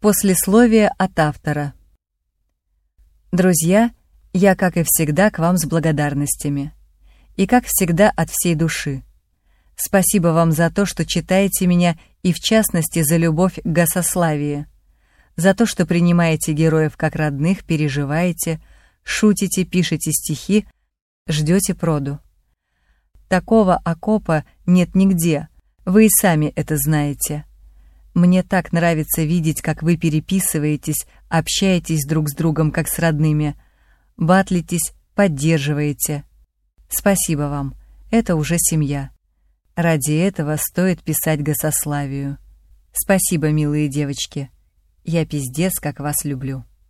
Послесловие от автора. Друзья, я, как и всегда, к вам с благодарностями. И, как всегда, от всей души. Спасибо вам за то, что читаете меня и, в частности, за любовь к гасославии. За то, что принимаете героев как родных, переживаете, шутите, пишете стихи, ждете проду. Такого окопа нет нигде, вы и сами это знаете. Мне так нравится видеть, как вы переписываетесь, общаетесь друг с другом, как с родными, батлитесь, поддерживаете. Спасибо вам, это уже семья. Ради этого стоит писать госославию. Спасибо, милые девочки. Я пиздец, как вас люблю.